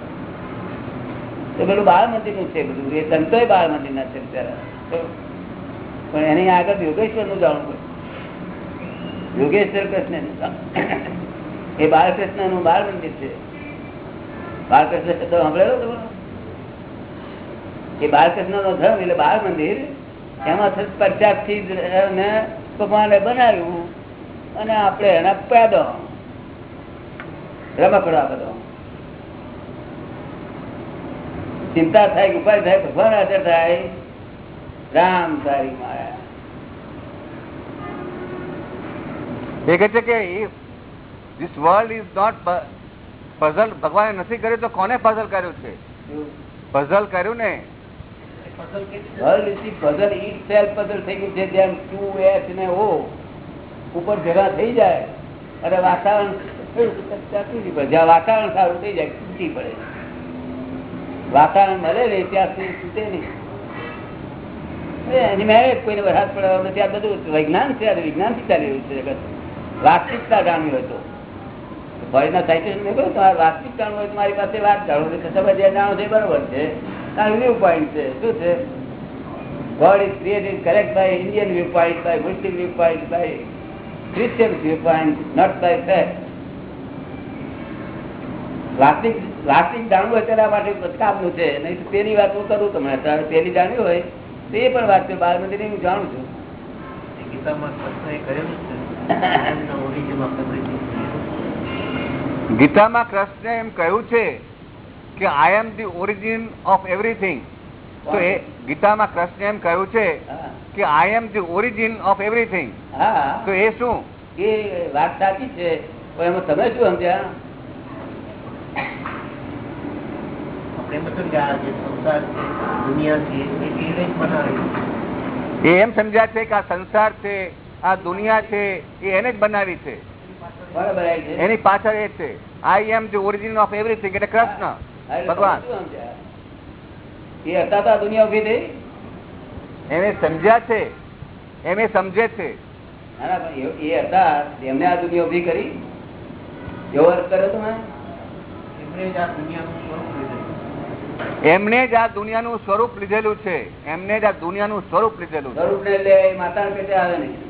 તો પેલું બાળ મંદિરનું છે બધું. એ સંતોય બાળ મંદિરના છે પણ એની આગળ યોગેશ્વરનું જાણવું પડે. યોગેશ્વર કૃષ્ણ એ બાળકૃષ્ણનું બાળ મંદિર છે. બાળકૃષ્ણ શબ્દ સાંભળેલો તમે એ બાળકૃષ્ણ નો ધર્મ એટલે બાળ મંદિર એમાં પચાસથી ભગવાને બનાવ્યું અને આપણે એને પેદો રમકડા બધો. ચિંતા થાય, ઉપાય થાય, ભગવાન હાજર થાય. રામ તારી માયા. એ કહે છે કે this world is not puzzle ભગવાને નથી કર્યું તો કોને પઝલ કર્યું છે? પઝલ કર્યું ને? પઝલ ઈટ સેલ્ફ પઝલ થઈ ગયું છે, જેમ ઉપર ભેગા થઈ જાય, અને વાતાવરણ જ્યાં વાતાવરણ સારું થઈ જાય, તૂટી પડે. વાતાવરણ મળે ને ત્યાં સુધી તૂટે નહીં. એની મેરેજ વરસાદ પડવાનો નથી આ બધું વિજ્ઞાન છે વિજ્ઞાનથી ચાલી રહ્યું છે વાસ્તવિકતા જાણવી હોય તો. ફોરેનના સાયન્ટિસ્ટ કહ્યું તમારે વાસ્તવિક હોય મારી પાસે વાત જાણો. તો તમે જે જાણો છો બરોબર છે. છે. છે? હોય તેના છે. વાત હું કરું તમને તારે પેલી જાણવી હોય, તો એ પણ વાત છે. બાર મંદિર હું જાણું છું. ગીતામાં કૃષ્ણએ કહેલું છે. ગીતામાં કૃષ્ણ એમ કહ્યું છે કે I am the origin of everything તો એ ગીતામાં કૃષ્ણ એમ કહ્યું છે કે I am the origin of everything તો એ શું? એ વાત સાચી છે પણ એમાં તમે શું સમજ્યા? એમ સમજ્યા છે કે આ સંસાર છે આ દુનિયા છે એ એને જ બનાવી છે. બરાબર આવી છે. એની પાછળ એ છે. I am the origin of everything એટલે કૃષ્ણ ભગવાન? એ હતા તો દુનિયા ઊભી થઈ? એને સમજ્યા છે. એને સમજે છે. એ- હતા એમને આ દુનિયા ઊભી કરી? એવો અર્થ કર્યો તમે? એમણે જ આ દુનિયાનું સ્વરૂપ લીધેલું. એમને જ આ દુનિયાનું સ્વરૂપ લીધેલું છે. એમને જ આ દુનિયાનું સ્વરૂપ લીધેલું સ્વરૂપ ને એટલે માતા પેટે આવે નહીં.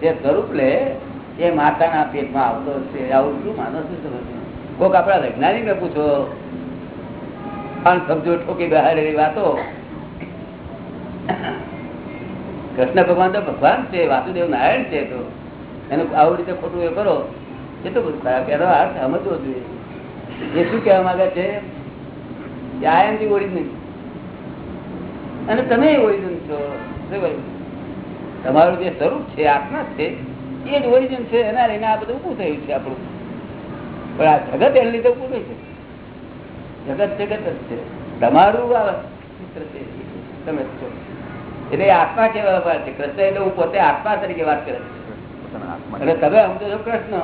જે સ્વરૂપ લે, એ માતાના પેટમાં આવતો છે આવું શું માનો શું સમજવું કોક આપણા વૈજ્ઞાનિક ને પૂછો, પણ સમજો ઠોકી બહાર એવી વાતો. કૃષ્ણ ભગવાન તો ભગવાન છે, વાસુદેવ નારાયણ છે તો. એનું આવું રીતે ખોટું એ કરો, એ તો ખરાબ એનો અર્થ સમજવો જોઈએ. એ શું કહેવા માંગે છે? કે આઈ એમ ઓરિજિનલ અને તમે ઓરિજિન છો. શું કહ્યું? તમારું જે સ્વરૂપ છે આત્મા છે એ જ ઓરિજિન છે એના લઈને આ બધું ઊભું થયું છે આપણું. પણ આ જગત એને લીધે ઊભું થયું. છે જગત જગત જ છે. તમારું આ ચિત્ર છે. તમે છો. એટલે આત્મા કેવા વાત છે. કૃષ્ણ એટલે હું પોતે આત્મા તરીકે વાત કરે છે. એટલે અને તમે સમજો છો કૃષ્ણ.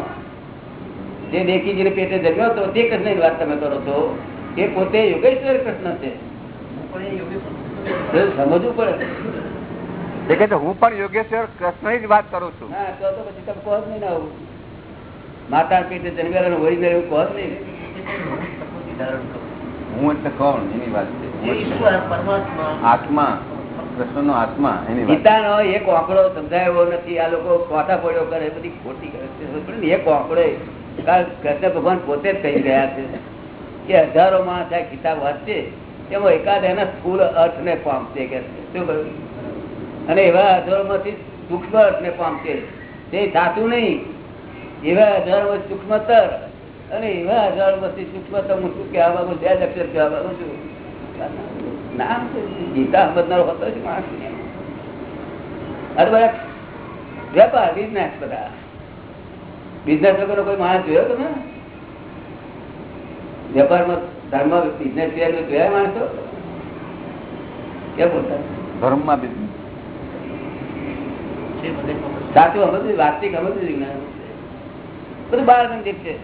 જે દેખીજીને પેટે જન્મ્યો હતો તે કૃષ્ણની વાત તમે કરો છો. એ પોતે યોગેશ્વર કૃષ્ણ છે. હું પણ એ યોગી છું. તો સમજવું પડે. એ કહે હું પણ યોગેશ્વર કૃષ્ણની જ વાત કરું છું. તો તો પછી તમે કહો નહીં ને માતા એવું કહો નહીં. હું એટલે કોણ એની વાત છે. આત્મા કૃષ્ણ નો આત્મા એની વાત ગીતાનો એક આંકડો સમજાયો નથી આ લોકો કોટા પડ્યો કરે બધી ખોટી કરે છે. એક આંકડો કારણ કૃષ્ણ ભગવાન પોતે જ કહી ગયા છે કે હજારો માણસ આ ગીતા વાંચશે એમાં એકાદ એના સ્થુલ અર્થ ને પામશે કે શું કહ્યું? અને એવા હજારોમાંથી સૂક્ષ્મ અર્થને પામશે તે ધાતુ નહીં. એવા હજારો સૂક્ષ્મતર અને એવા હજારોમાંથી સૂક્ષ્મતર હું શું કહેવા માંગુ બે અક્ષર કહેવા માંગુ છું. નામ ગીતા સમજનારો હતો જ માણસ અરે બરાબર વેપાર બિઝનેસ બધા. બિઝનેસ વગરનો કોઈ માણસ જોયો તમે? વેપારમાં ધર્મ બિઝનેસ જોયા માણસો? કેમ બોલતા? ધર્મમાં બી છે બધે ખબર. સાચું સમજવું વાસ્તવિક સમજવું બધું બાળ મંદિર છે.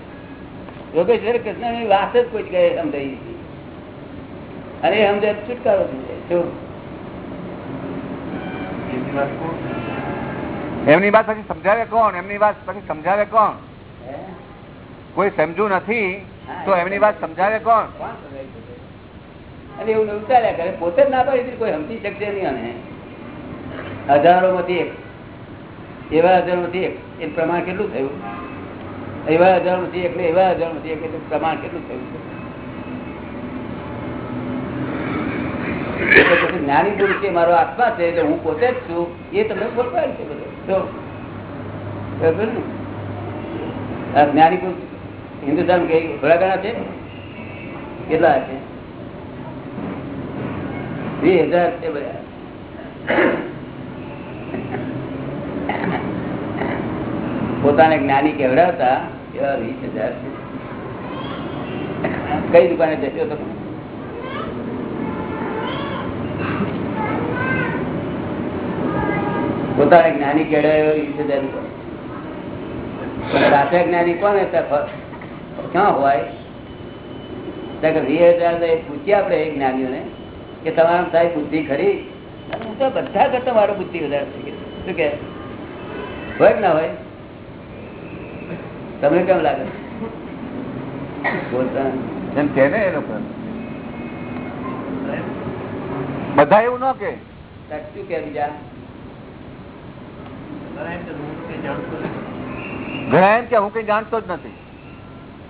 યોગેશ્વર કૃષ્ણની વાત જ કોઈ જગ્યાએ સમજાઈ અને એ સમજે છુટકારો થઈ એમની વાત કોણ? એમની વાત પછી સમજાવે કોણ? એમની વાત પછી સમજાવે કોણ? કોઈ સમજુ નથી તો એમની વાત સમજાવે કોણ? અને એવું ને ચાલ્યા કરે. પોતે જ ના પાડી કોઈ સમજી શકશે નહીં અને હજારો માંથી એક એવા હજાર નથી, એ પ્રમાણ કેટલું થયું? એવા હજાર નથી એટલે એવા હજાર નથી એટલે પ્રમાણ કેટલું થયું જ્ઞાની પુરુષ એ મારો આત્મા છે એટલે હું પોતે જ છું, એ તમને બોલવાય છે બધું. ને? જ્ઞાની પુરુષ હિન્દુસ્તાન થોડા ઘણા છે? કેટલા છે? બે હજાર છે બધા પોતાને જ્ઞાની કેવડાવતા એવા વીસ હજાર કઈ દુકાને જશો તમે? પોતાને જ્ઞાની કેળવાયો વીસ હજાર રૂપિયા. સાચા જ્ઞાની કોને ક્યાં હોય? વીસ હજાર પૂછીએ આપણે જ્ઞાનીઓને કે તમારા સાહેબ બુદ્ધિ ખરી? બધા કરતા મારો બુદ્ધિ વધારે છે શું કે હોય કે ના હોય? તમને કેમ લાગે? બોલતા. એમ કે ને એ લોકો. બધા એવું ન કે. શું કે બીજા? ઘણા એમ કે હું કંઈ જાણતો નથી. ઘણા એમ કે હું કઈ જાણતો જ નથી.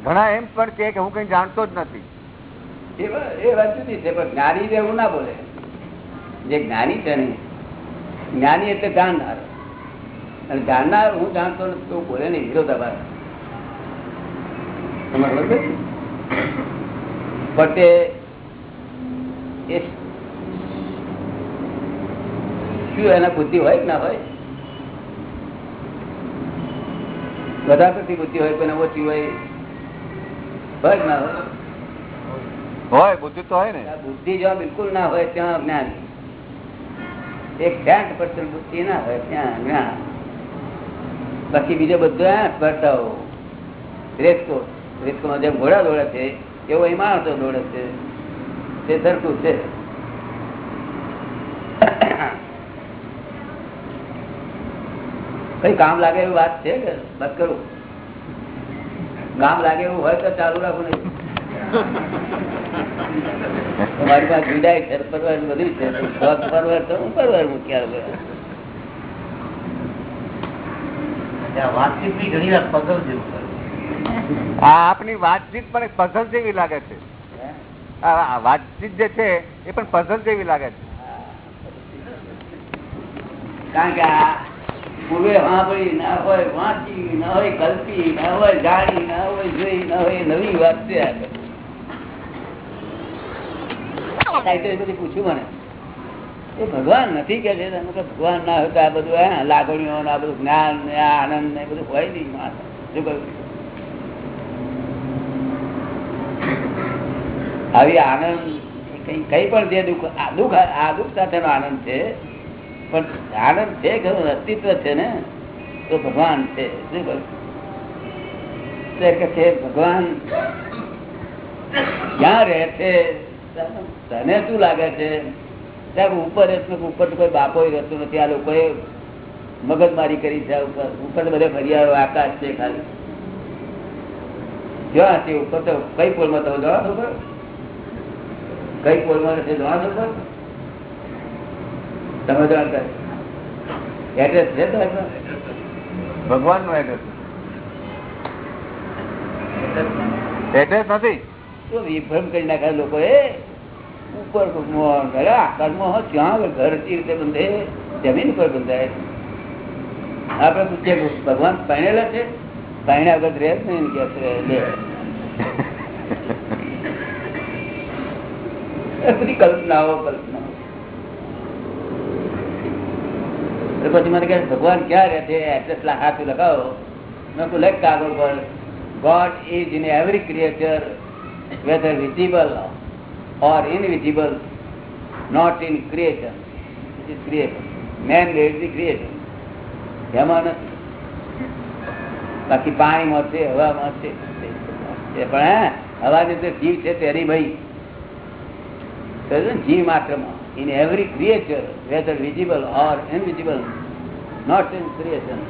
ઘણા એમ પણ કે હું કઈ જાણતો જ નથી. એ વાત જુદી છે પણ જ્ઞાની એવું ના બોલે. જે જ્ઞાની છે ને જ્ઞાની એટલે જાણનાર. અને જાણનાર હું જાણતો નથી તો બોલે નહીં વિરોધાભાસ. તમારે પણ તે શું એના બુદ્ધિ હોય કે ના હોય? બધા પ્રતિ બુદ્ધિ હોય પણ ઓછી હોય? હોય ના હોય? હોય બુદ્ધિ તો હોય ને. બુદ્ધિ જો બિલકુલ ના હોય ત્યાં જ્ઞાન. એક સાઠ પર્સન્ટ બુદ્ધિ ના હોય ત્યાં જ્ઞાન. બાકી બીજો બધો સ્પર્ધાઓ રેસકો રેસકોમાં જેમ ઘોડા દોડે છે, એવો એ માણસો દોડે છે. તે સરખું છે. કઈ કામ લાગે એવી વાત છે કે? બસ કરું? કામ લાગે એવું હોય તો ચાલુ રાખવું નહીં તમારી પાસે વિદાય છે, પરવાર બધું છે. પરવાર તો હું પરવાર મૂક્યા ઘણી વાર પગલ જેવું. આપની વાતચીત પણ પઝલ જેવી લાગે છે. વાતચીત જે છે એ પણ પઝલ જેવી લાગે છે. કારણ કે પૂર્વે સાંભળી ના હોય વાંચી ના હોય કલ્પી ના હોય જાણી ના હોય જોઈ ના હોય નવી વાત છે પૂછ્યું મને. એ ભગવાન નથી કે છે? ભગવાન ના હોય તો આ બધું હે લાગણીઓ આ બધું જ્ઞાન ને આનંદ ને બધું હોય નહીં શું કહ્યું? આવી આનંદ કઈ કઈ પણ જે દુઃખ, આ દુઃખ આ દુઃખ સાથેનો આનંદ છે, પણ આનંદ છે ખરું, અસ્તિત્વ છે ને, તો ભગવાન છે. શું કહ્યું? છે, ભગવાન, ક્યાં રહે છે? તને શું લાગે છે? સાહેબ ઉપર ઉપર તો કોઈ બાપો રહેતો નથી. આ લોકોએ મગજમારી કરી છે. ઉપર ઉપર તો બધે ફરિયાળો આકાશ છે ખાલી. જ્યાં છે ઉપર તો કઈ પોલમાં તમે જવા દો કઈ પોલમાં છે જવા દો તમે જાણતા એડ્રેસ છે તો ભગવાનનું એડ્રેસ. એડ્રેસ નથી. શું વિભ્રમ કરી નાખ્યા લોકો એ ઉપર અરે આકાશમાં ઘર રીતે બંધે જમીન ઉપર બંધાય આપડે પૂછીએ ભગવાન પહેણેલા છે? પહેણે વગર રહે જ નહીં બધી કલ્પનાઓ કલ્પના પછી મને કહે ભગવાન ક્યાં રહે છે? એડ્રેસ હાથ લગાવો. મેં કહું લખ કાગળ પર. God is in every creature, whether visible or invisible, not in creation. It is creation. Man made the creation. એમાં બાકી પાણીમાં છે હવામાં છે પણ હા હવા જે જીવ છે તેની ભાઈ? જીવ માત્રમાં in every creature whether visible or invisible not in creation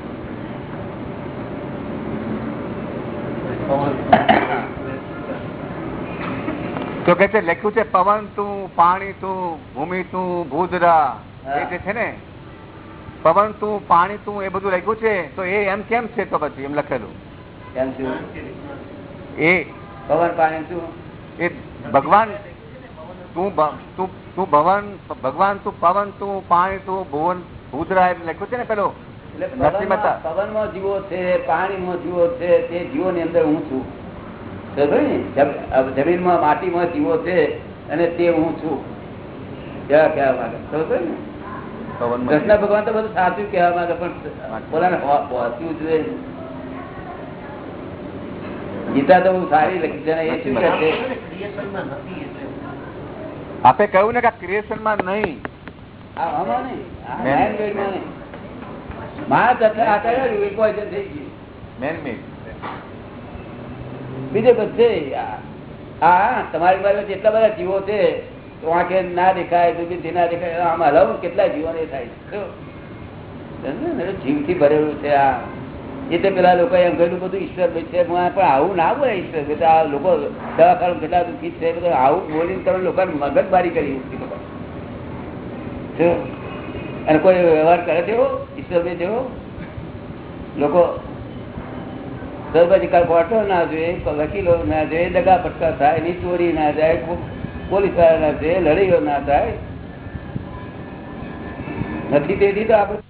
તો કે છે લખ્યું છે પવન તું પાણી તું ભૂમિ તું ભૂદરા એ જે છે ને પવન તું પાણી તું એ બધું લખ્યું છે તો એ એમ કેમ છે તો પછી એમ લખેલું? કેમ એ પવન પાણી તું એ ભગવાન તું તું તું ભવન ભગવાન તું પવન તું પાણી તું ભુવન ભૂદરા એમ લખ્યું છે ને પેલો? પવન પવનમાં જીવો છે પાણીમાં જીવો છે તે જીવોની અંદર હું છું. ને? જમીનમાં માટીમાં જીવો છે અને તે હું છું. કેવા કહેવા માંગે? સમજો ને? કૃષ્ણ ભગવાન તો બધું સાચું કહેવા માંગે પણ બોલાને પહોંચવું જોઈએ ગીતા તો બહુ સારી લખી છે એ શું કહે છે? આપે કહ્યું ને કે ક્રિએશનમાં નહીં. આ આમાં થઈ ગયું. મેન- man-made માં નહીં. માણસ એટલે આ કર્યું, એ poison થઈ ગયું. મેન મેડ બીજે બધે હા, તમારી પાસે જેટલા બધા જીવો છે તો આંખે ના દેખાય દૂરબીનથી ના દેખાય આમ હલાવું કેટલા જીવો ને થાય છે? જીવથી ભરેલું છે આ. એ તો પેલા લોકો એમ કહેલું, બધું ઈશ્વર છે, પણ આવું ના બોલે ઈશ્વર બધા લોકો દવાખાનું કેટલા દુઃખી છે આવું બોલીને તમે લોકોને મગજબારી કરી મૂકી અને કોઈ વ્યવહાર કરે તેવો ઈશ્વરભાઈ જેવો લોકો કાલ કોર્ટો ના જોઈએ વકીલો ના જોઈએ, દગા પટકા થાય એની ચોરી ના જાય પોલીસવાળા ના જોઈએ લડાઈઓ ના થાય. નથી તેથી તો આપણે.